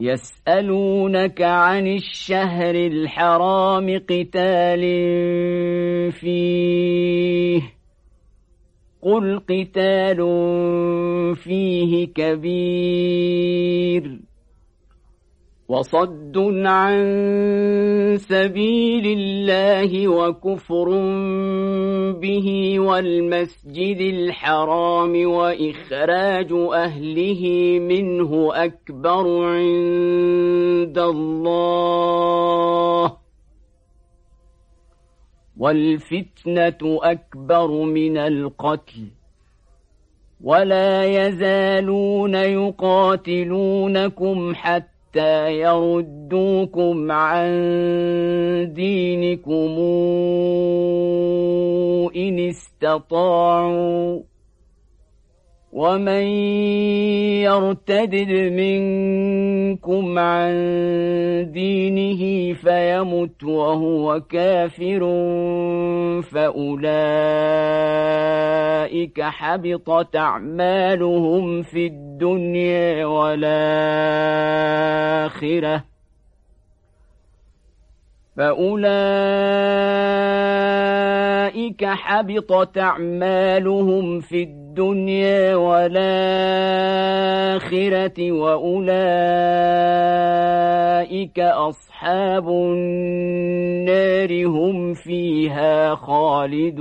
يسألونك عن الشهر الحرام قتال فيه. قل قتال فيه كبير وصد عن سبيل الله وكفر به والمسجد الحرام وإخراج أهله منه أكبر عند الله والفتنة أكبر من القتل ولا يزالون يقاتلونكم حتى يردوكم عن دينكم إن استطاعوا ومن يرتدد منكم عن دينه فيمت وهو كافر فأولئك حبطت أعمالهم في الدنيا والآخرة فأولئك حبطت أعمالهم في الدنيا والآخرة وأولئك أصحاب النار هم فيها خالدون